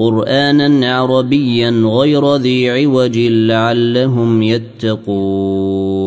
قرآنا عربيا غير ذي عوج لعلهم يتقون.